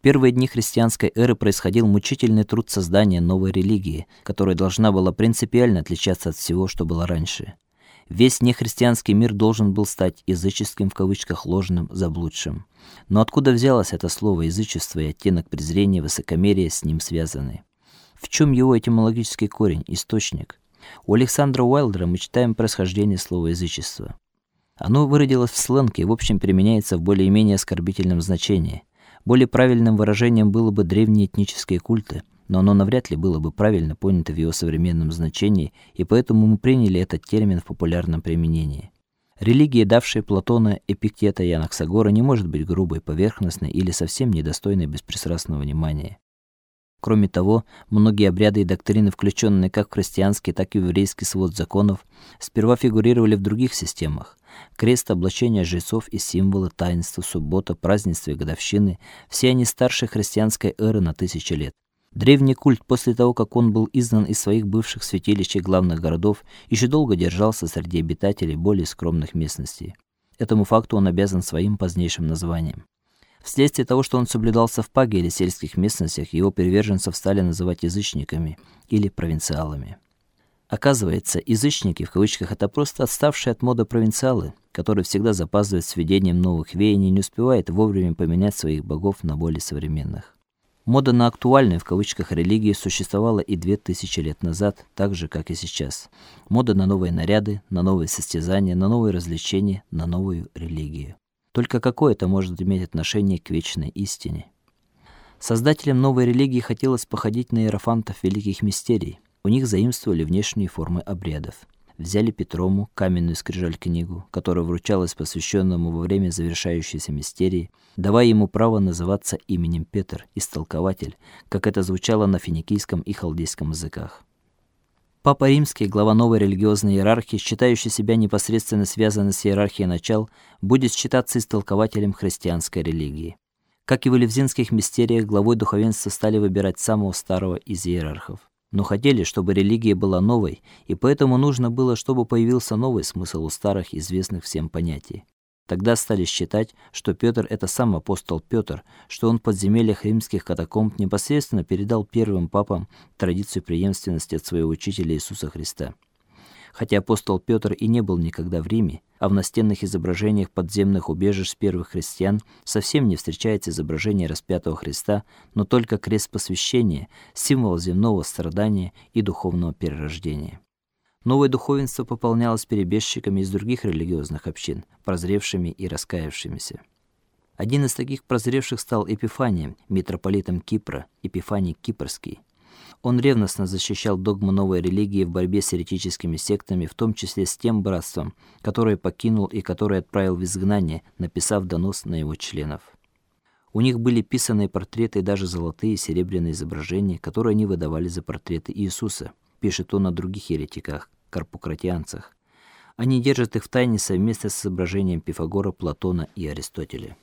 первые дни христианской эры происходил мучительный труд создания новой религии, которая должна была принципиально отличаться от всего, что было раньше. Весь нехристианский мир должен был стать языческим в кавычках ложным, заблудшим. Но откуда взялось это слово язычество и оттенок презрения, высокомерия с ним связаны? В чем его этимологический корень, источник? У Александра Уайлдера мы читаем происхождение слова язычество. Оно выродилось в сленге и в общем применяется в более-менее оскорбительном значении. Более правильным выражением было бы древние этнические культы, но оно навряд ли было бы правильно понято в его современном значении, и поэтому мы приняли этот термин в популярном применении. Религия, давшая Платона, Эпиктета и Анаксагора, не может быть грубой, поверхностной или совсем недостойной беспристрастного внимания. Кроме того, многие обряды и доктрины, включенные как в христианский, так и в еврейский свод законов, сперва фигурировали в других системах. Крест, облачение жрецов и символы, таинства, суббота, празднества и годовщины все они старше христианской эры на тысячи лет. Древний культ после того, как он был изгнан из своих бывших святилищ и главных городов, еще долго держался среди обитателей более скромных местностей. Этому факту он обязан своим позднейшим названием. Вследствие того, что он соблюдался в паге или сельских местностях, его приверженцев стали называть язычниками или провинциалами. Оказывается, язычники в кавычках это просто отставшие от моды провинциалы, которые всегда запаздывают с введением новых веяний и не успевают вовремя поменять своих богов на более современных. Мода на актуальную в кавычках религию существовала и две тысячи лет назад, так же как и сейчас. Мода на новые наряды, на новые состязания, на новые развлечения, на новую религию. Только какое это может иметь отношение к вечной истине? Создателям новой религии хотелось походить на иерофантов великих мистерий. У них заимствовали внешние формы обрядов взяли Петрому каменную скрижаль-книгу, которая вручалась посвященному во время завершающейся мистерии, давая ему право называться именем Петр, истолкователь, как это звучало на финикийском и халдейском языках. Папа Римский, глава новой религиозной иерархии, считающий себя непосредственно связанным с иерархией начал, будет считаться истолкователем христианской религии. Как и в Левзинских мистериях, главой духовенства стали выбирать самого старого из иерархов но хотели, чтобы религия была новой, и поэтому нужно было, чтобы появился новый смысл у старых известных всем понятий. Тогда стали считать, что Петр это сам апостол Петр, что он в подземельях римских катакомб непосредственно передал первым папам традицию преемственности от своего учителя Иисуса Христа. Хотя апостол Петр и не был никогда в Риме, а в настенных изображениях подземных убежищ первых христиан совсем не встречается изображение распятого Христа, но только крест посвящения, символ земного страдания и духовного перерождения. Новое духовенство пополнялось перебежчиками из других религиозных общин, прозревшими и раскаявшимися. Один из таких прозревших стал Эпифанием, митрополитом Кипра, Эпифаний Кипрский. Он ревностно защищал догму новой религии в борьбе с еретическими сектами, в том числе с тем братством, которое покинул и которое отправил в изгнание, написав донос на его членов. У них были писанные портреты и даже золотые и серебряные изображения, которые они выдавали за портреты Иисуса. Пишет он о других еретиках, карпократианцах. Они держат их в тайне совместно с изображением Пифагора, Платона и Аристотеля.